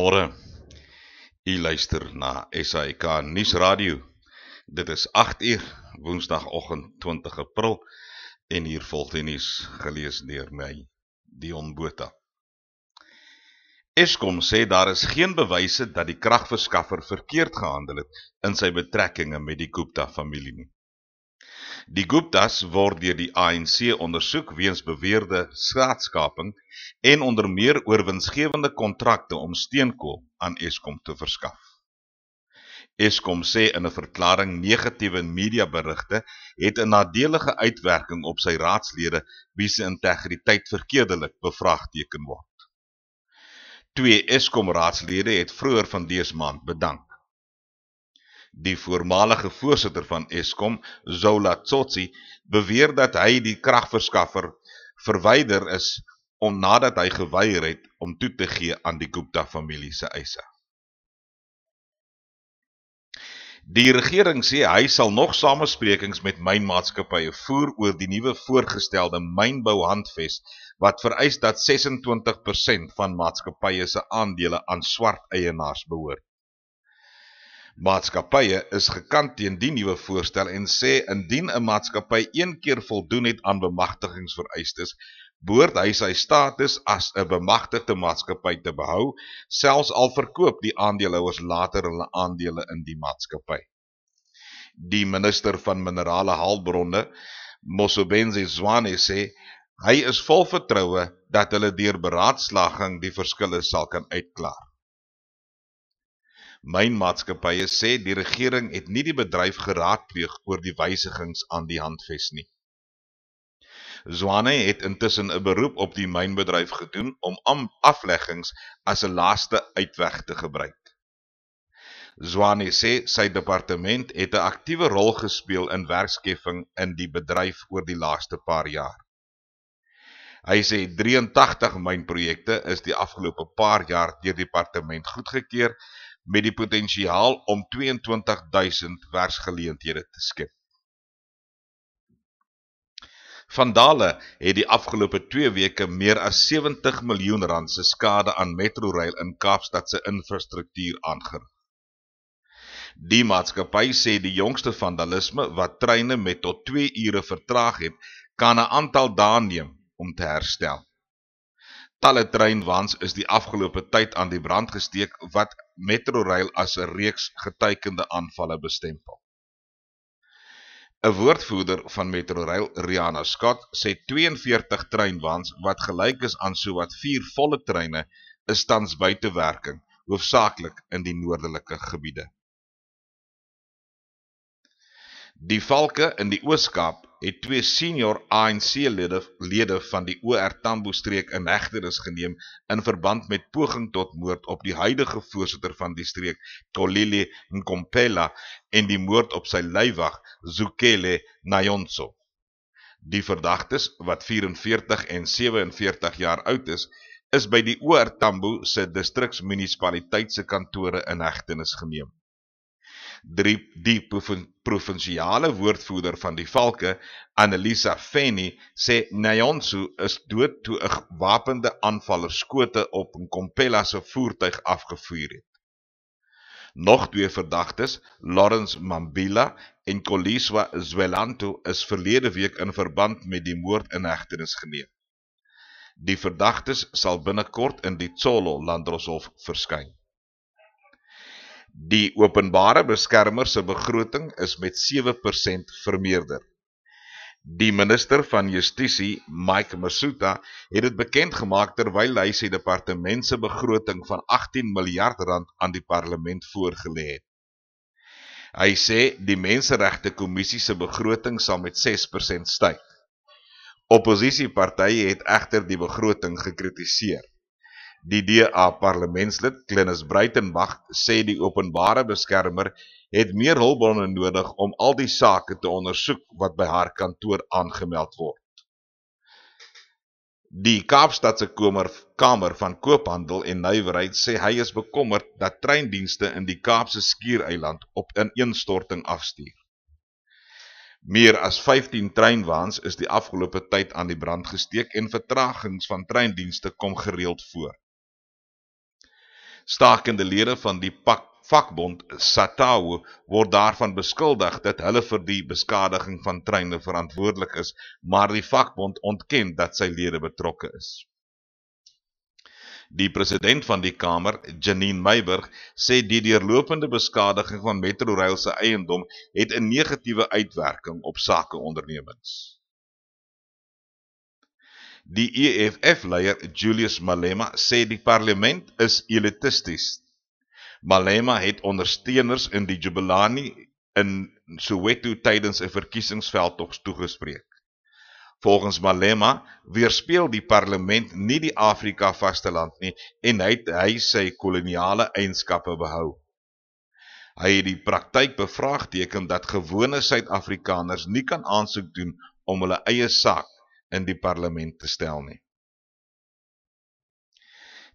Goeiemôre. U luister na SAK Nuusradio. Dit is 8uur Woensdagoggend 20 April en hier volg die nuus gelees deur my Dion Botha. Eskom sê daar is geen bewyse dat die kragverskaffer verkeerd gehandel het in sy betrekkinge met die Gupta familie nie. Die Guptas word deur die ANC ondersoek weens beweerde skaatskaping en onder meer oor winsgewende kontrakte om steenkool aan Eskom te verskaf. Eskom sê in 'n verklaring negatiewe mediaberigte het 'n nadelige uitwerking op sy raadslede wie se integriteit verkeerdelik bevraagteken word. Twee Eskom raadslede het vroeër van dese maand bedank. Die voormalige voorsitter van Eskom, Zola Tsotsi, beweer dat hy die kragverskaffer verwyder is om nadat hy geweier het om toe te gee aan die Gupta familie se eise. Die regering sê hy sal nog samesprekings met mynmaatskappye voer oor die nuwe voorgestelde mynbouhandves wat vereis dat 26% van maatskappye se aandele aan swart eienaars behoort. Maatskappye is gekant teen die nuwe voorstel en sê indien 'n maatskappy een keer voldoen het aan bemagtigingsvereistes, behoort hy sy status as 'n bemagtigde maatskappy te behou, selfs al verkoop die aandeelhouers later hulle aandele in die maatskappy. Die minister van minerale hulpbronne, Mosobenzi Zwane sê hy is vol vertroue dat hulle deur beraadslaging die verskille sal kan uitklaar. Mynmaatskappye sê die regering het nie die bedryf geraadpleeg oor die wysigings aan die handves nie. Zwane het intussen 'n beroep op die mynbedryf gedoen om afleggings as 'n laaste uitweg te gebruik. Zwane sê sy departement het 'n aktiewe rol gespeel in werkskeffing in die bedryf oor die laaste paar jaar. Hy sê 83 mynprojekte is die afgelope paar jaar deur die departement goedgekeur met die potensiaal om 22000 werksgeleenthede te skep. Vandale het die afgelope 2 weke meer as 70 miljoen rand se skade aan Metrorail in Kaapstad se infrastruktuur aangerig. Die maatskappy sê die jongste vandalisme wat treine met tot 2 ure vertraag het, kan 'n aantal dae neem om te herstel. Talle treinwans is die afgelope tyd aan die brand gesteek wat Metrorail as 'n reeks getuikende aanvalle bestempel. 'n Woordvoerder van Metrorail, Rihanna Scott, sê 42 treinwans wat gelyk is aan sowat 4 volle treine is tans buite werking, hoofsaaklik in die noordelike gebiede. Die valke in die Oos-Kaap het twee senior ANC-lede lede van die OR Tambo streek in hegtenis geneem in verband met poging tot moord op die huidige voorsitter van die streek, Kolile Nkompela, en die moord op sy leiwag, Zukele Nayonso. Die verdagtes, wat 44 en 47 jaar oud is, is by die OR Tambo se distriksmunisipaliteitse kantore in hegtenis geneem drie die provinsiale woordvoerder van die Valke, Annelisa Feni, sê Nyonsu is dood toe 'n gewapende aanvaller skote op 'n Kompella se voertuig afgevuur het. Nog twee verdagtes, Lawrence Mambila en Koliswa Zwelanto, is verlede week in verband met die moord in hegtenis geneem. Die verdagtes sal binnekort in die Tsolo Landdroshof verskyn. Die openbare beskermer se begroting is met 7% vermeerder. Die minister van Justisie, Mike Masuta, het dit bekend gemaak terwyl hy sy departement se begroting van 18 miljard rand aan die parlement voorgelê het. Hy sê die Menseregte Kommissie se begroting sal met 6% styg. Opposisiepartye het egter die begroting gekritiseer. Die DA parlementslid Klinus Breitenbach sê die openbare beskermer het meer hulpbronne nodig om al die sake te ondersoek wat by haar kantoor aangemeld word. Die Kaapstadse Komer Kamer van Koophandel en Nywerheid sê hy is bekommerd dat treindienste in die Kaapse Skiereiland op ineenstorting afstuur. Meer as 15 treinwaans is die afgelope tyd aan die brand gesteek en vertragings van treindienste kom gereeld voor. Stakende lede van die pak vakbond SATAO word daarvan beskuldig dat hulle vir die beskadiging van treine verantwoordelik is, maar die vakbond ontken dat sy lede betrokke is. Die president van die Kamer, Janine Meiburg, sê die deurlopende beskadiging van Metrorail se eiendom het 'n negatiewe uitwerking op sakeondernemings. Die EFF-leier Julius Malema sê die parlement is elitisties. Malema het ondersteuners in die Jubelani in Soweto tydens 'n verkiesingsveldtog toegespreek. Volgens Malema weerspieël die parlement nie die Afrika vasteland nie en hy het hy sy koloniale eienskappe behou. Hy het die praktyk bevraagteken dat gewone Suid-Afrikaners nie kan aansoek doen om hulle eie saak in die parlement te stel nie.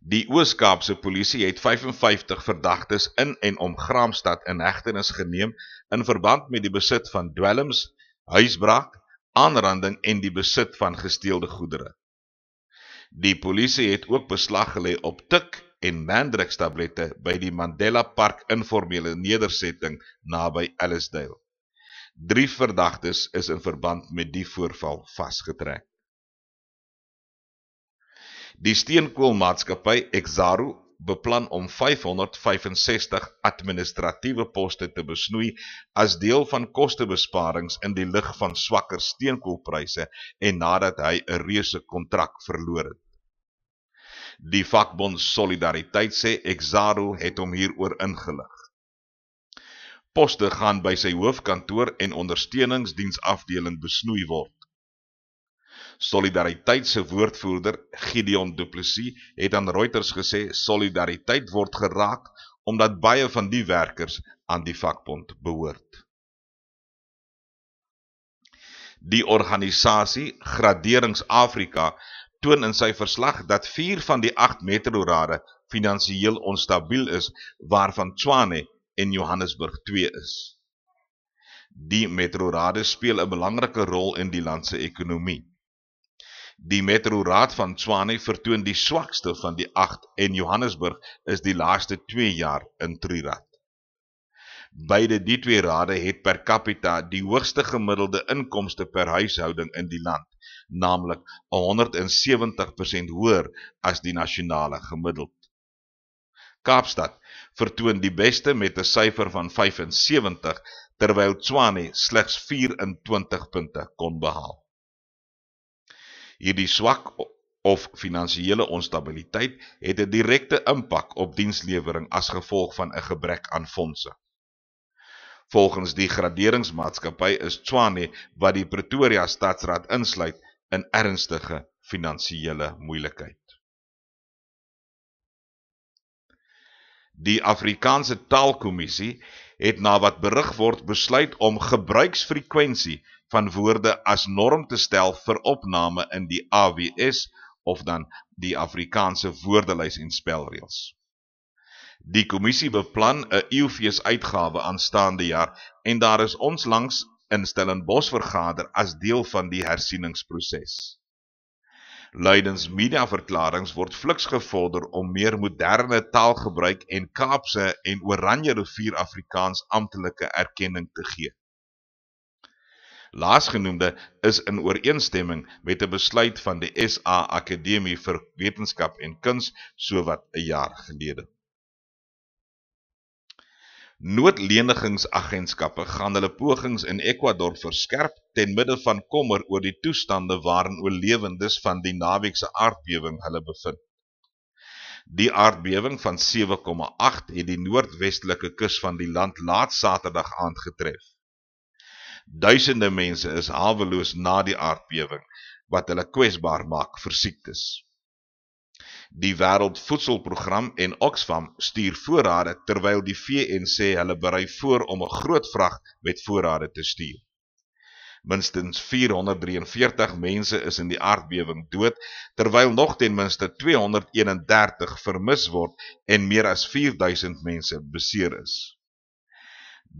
Die Oos-Kaapse polisie het 55 verdagtes in en om Graamsstad in hegtenis geneem in verband met die besit van dwelms, huisbraak, aanranding en die besit van gesteelde goedere. Die polisie het ook beslag gelê op tik en mandrix tablette by die Mandela Park informele nedersetting naby Ellisdale. Drie verdagtes is in verband met die voorval vasgetrek. Die steenkoolmaatskappy Exaro beplan om 565 administratiewe poste te besnoei as deel van kostebesparings in die lig van swakker steenkoolpryse en nadat hy 'n reuse kontrak verloor het. Die vakbond Solidariteit sê Exaro het hom hieroor ingelig poste gaan by sy hoofkantoor en ondersteuningsdiensafdeling besnoei word. Solidariteit se woordvoerder, Gideon Du Plessis, het aan Reuters gesê solidariteit word geraak omdat baie van die werkers aan die vakbond behoort. Die organisasie Graderings Afrika toon in sy verslag dat 4 van die 8 metrorade finansiëel onstabiel is, waarvan Tshwane en Johannesburg 2 is. Die metrorade speel 'n belangrike rol in die land se ekonomie. Die metroraad van Tshwane vertoon die swakste van die 8 en Johannesburg is die laaste 2 jaar in Trirad. Beide die twee rade het per capita die hoogste gemiddelde inkomste per huishouding in die land, naamlik 170% hoër as die nasionale gemiddeld. Kaapstad vertoon die beste met 'n syfer van 75 terwyl Tshwane slegs 24 punte kon behaal. Hierdie swak of finansiële onstabiliteit het 'n direkte impak op dienslewering as gevolg van 'n gebrek aan fondse. Volgens die graderingsmaatskappy is Tshwane wat die Pretoria Stadsraad insluit in ernstige finansiële moeilikheid. Die Afrikaanse Taalkommissie het na wat berig word besluit om gebruiksfrekwensie van woorde as norm te stel vir opname in die AWS of dan die Afrikaanse woordelys en spelreëls. Die kommissie beplan 'n EUFees uitgawe aanstaande jaar en daar is ons langs in Stellenbosch vergader as deel van die hersieningsproses. Luidens mediaverklarings word fliks gevorder om meer moderne taalgebruik en Kaapse en Oranje rivier Afrikaans amptelike erkenning te gee. Laasgenoemde is in ooreenstemming met 'n besluit van die SA Akademie vir Wetenskap en Kuns sowat 'n jaar gelede. Noodlenigingsagentskappe gaan hulle pogings in Ecuador verskerp ten midde van kommer oor die toestande waarin oorlewendes van die naweekse aardbewing hulle bevind. Die aardbewing van 7,8 het die noordwestelike kus van die land laat Saterdag aand getref. Duisende mense is haweloos na die aardbewing wat hulle kwesbaar maak vir siektes. Die Wêreldvoedselprogram en Oxfam stuur voorrade terwyl die VN sê hulle berei voor om 'n groot vrag met voorrade te stuur. Minstens 443 mense is in die aardbewing dood terwyl nog ten minste 231 vermis word en meer as 4000 mense beseer is.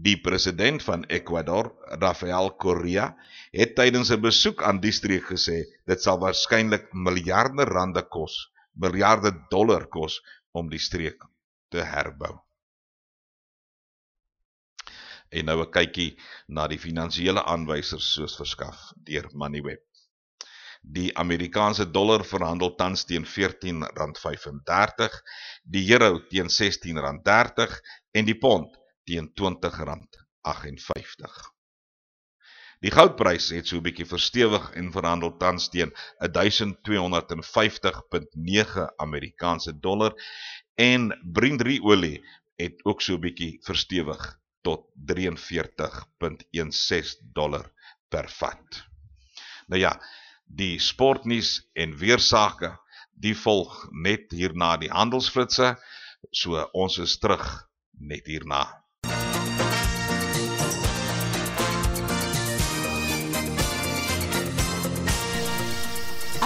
Die president van Ecuador, Rafael Correa, het tydens 'n besoek aan die streek gesê dit sal waarskynlik miljarde rande kos miljarde dollar kos om die streek te herbou. En nou 'n kykie na die finansiële aanwysers soos verskaf deur Moneyweb. Die Amerikaanse dollar verhandel tans teen R14.35, die euro teen R16.30 en die pond teen R20.58. Die goudprys het so 'n bietjie verstewig en verhandel tans teen 1250.9 Amerikaanse dollar en Brent olie het ook so 'n bietjie verstewig tot 43.16 dollar per vat. Nou ja, die sportnuus en weersake, die volg net hierna die handelsflitsse, so ons is terug net hierna.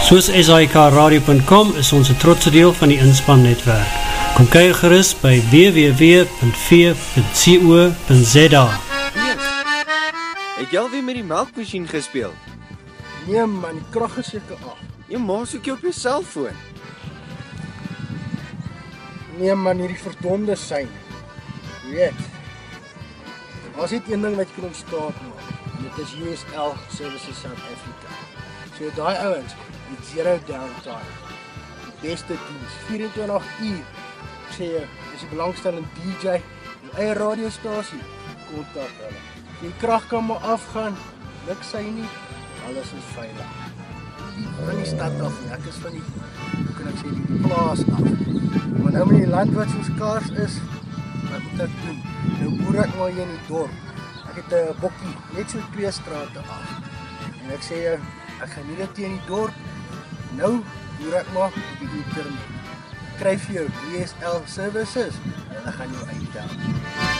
Soos SIKRadio.com is ons een trotse deel van die inspannetwerk. Kom kyk gerust by www.v.co.za Het jy alweer met die melkmachine gespeeld? Nee man, die kracht is jyke af. Jy maas ook jy op jy cellfoon. Nee man, hierdie verdonde sein. Weet, as het een ding wat jy kan ontstaan maak, en dit is USL Services South Africa. So die ouwens, die zero downtime, die beste dienst, 24 uur, sê jy, is die belangstelling DJ, die eie radiostasie, kontak hulle. Die kracht kan maar afgaan, luk sy nie, alles is veilig. Van die stad af, ek is van die, hoe kan ek sê, die plaas af. Maar nou met die land wat soos kaars is, wat moet ek doen? Nou boer ek maar hier in die dorp. Ek het een bokkie, net so twee straten af. En ek sê, ek gaan nie hier in die dorp, nou boer ek maar op die internet skryf jou DSL services hulle gaan jou uitdaan.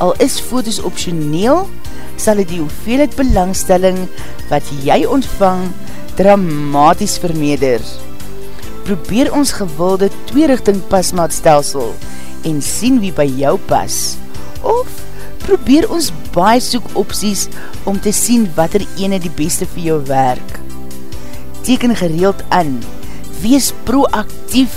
Al is foto's optioneel, sal het die hoeveelheid belangstelling wat jy ontvang dramatisch vermeerder. Probeer ons gewilde tweerichting pasmaatstelsel en sien wie by jou pas. Of probeer ons baie soek opties om te sien wat er ene die beste vir jou werk. Teken gereeld aan, wees proactief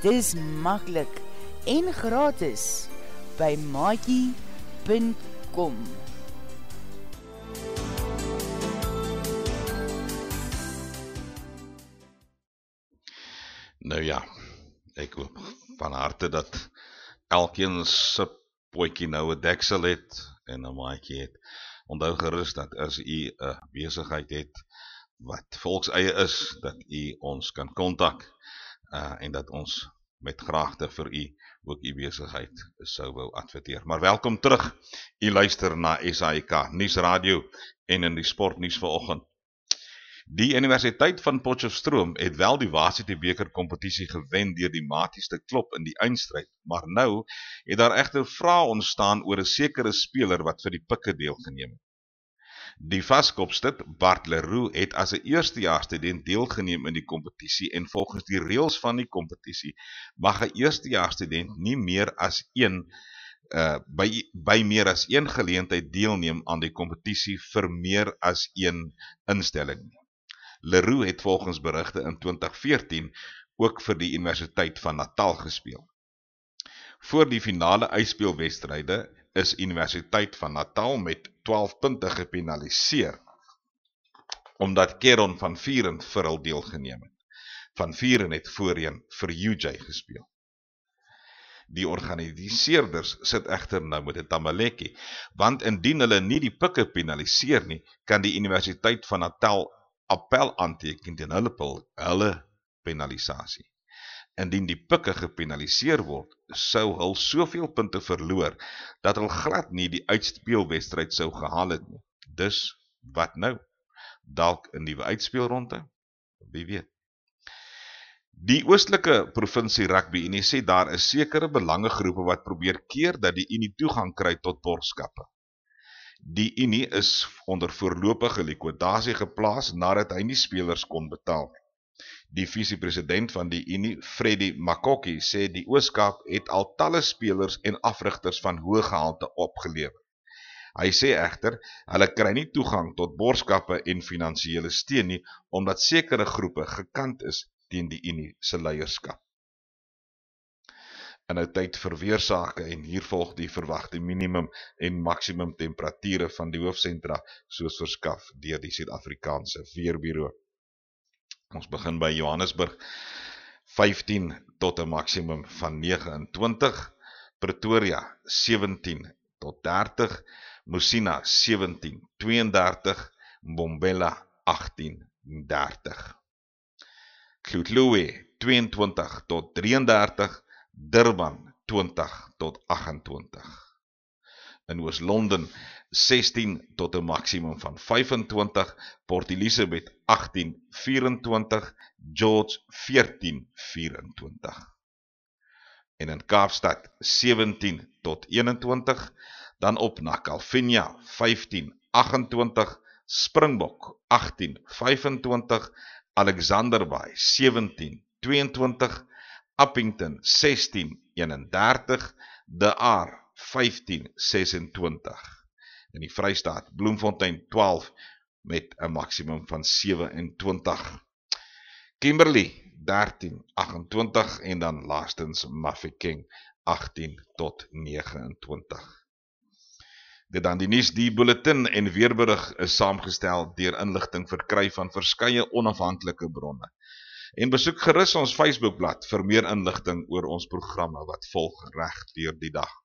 Dit is makkelijk en gratis by maakie.com Nou ja, ek hoop van harte dat elkeen sy poikie nou een deksel het en een maakie het. Ondou gerust dat as u een bezigheid het wat volks eie is, dat u ons kan kontak uh, en dat ons met graagte vir u ook u bezigheid sou wou adverteer. Maar welkom terug, u luister na SAIK Nies Radio en in die sportnies vanochtend. Die Universiteit van Potchefstroom het wel die Wasity beker competitie gewen dier die matieste klop in die eindstrijd, maar nou het daar echter vraag ontstaan oor een sekere speler wat vir die pikke deel geneem het. Die vastkopstit Bart Leroux het as een eerstejaarsstudent deelgeneem in die competitie en volgens die reels van die competitie mag een eerstejaarsstudent nie meer as een uh, by, by meer as een geleentheid deelneem aan die competitie vir meer as een instelling. Leroux het volgens berichte in 2014 ook vir die Universiteit van Natal gespeel. Voor die finale uitspeelwedstrijde is Universiteit van Natal met 12 punte gepenaliseer, omdat Keron van Vieren vir hul deel geneem het. Van Vieren het voorheen vir UJ gespeel. Die organiseerders sit echter nou met die Tamaleki, want indien hulle nie die pikke penaliseer nie, kan die Universiteit van Natal appel aanteken ten hulle, hulle penalisatie. Indien die pikke gepenaliseer word, sou hul soveel punte verloor, dat hul glad nie die uitspeelwedstrijd sou gehaal het nie. Dus, wat nou? Dalk een nieuwe uitspeelronde? Wie weet. Die oostelike provincie rugby Unie sê daar is sekere belangegroepe wat probeer keer dat die Unie toegang kry tot borskappe. Die Unie is onder voorlopige liquidatie geplaas nadat hy nie spelers kon betaal. Die visiepresident van die Unie, Freddie Makoki, sê die Ooskaap het al talle spelers en afrigters van hoë gehalte opgelewer. Hy sê egter, hulle kry nie toegang tot borgskappe en finansiële steun nie omdat sekere groepe gekant is teen die Unie se leierskap. In 'n tyd vir weersake en hier volg die verwagte minimum en maksimum temperature van die hoofsentra soos verskaf deur die Suid-Afrikaanse Weerbureau. Ons begin by Johannesburg. 15 tot 'n maksimum van 29, Pretoria 17 tot 30, Musina 17 32, Mbombela 18 30. Klutluwe 22 tot 33, Durban 20 tot 28. In Oos-London 16 tot 'n maksimum van 25, Port Elizabeth 18 24, George 14 24. En in Kaapstad 17 tot 21, dan op na Calvinia 15 28, Springbok 18 25, Alexanderbaai 17 22, Appington 16 31, De Aar 15 26 in die Vrystaat, Bloemfontein 12 met 'n maksimum van 27. Kimberley 13 28 en dan laastens Mafeking 18 tot 29. Dit dan die nuus die bulletin en weerberig is saamgestel deur inligting verkry van verskeie onafhanklike bronne. En besoek gerus ons Facebookblad vir meer inligting oor ons programme wat volg reg deur die dag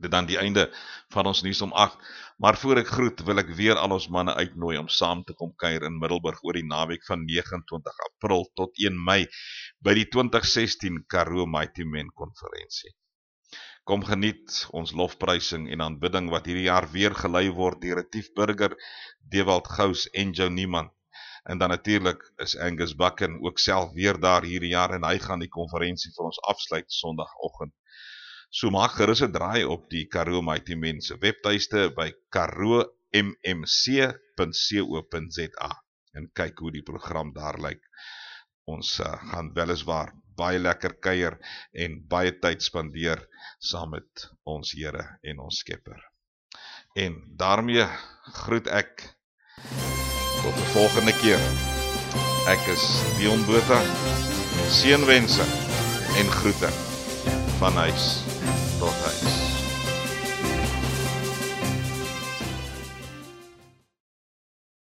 dit dan die einde van ons nuus om 8. Maar voor ek groet, wil ek weer al ons manne uitnooi om saam te kom kuier in Middelburg oor die naweek van 29 April tot 1 Mei by die 2016 Karoo Mighty Men konferensie. Kom geniet ons lofprysing en aanbidding wat hierdie jaar weer gelei word deur Retief Burger, Dewald Gous en Jou Niemand. En dan natuurlik is Angus Bucken ook self weer daar hierdie jaar en hy gaan die konferensie vir ons afsluit Sondagoggend So maak gerus 'n draai op die Karoo Mighty Mense webtuiste by karoo.mmc.co.za en kyk hoe die program daar lyk. Ons uh, gaan weliswaar baie lekker kuier en baie tyd spandeer saam met ons Here en ons Skepper. En daarmee groet ek tot die volgende keer. Ek is Dion Botha. Seënwense en groete van huis tot huis.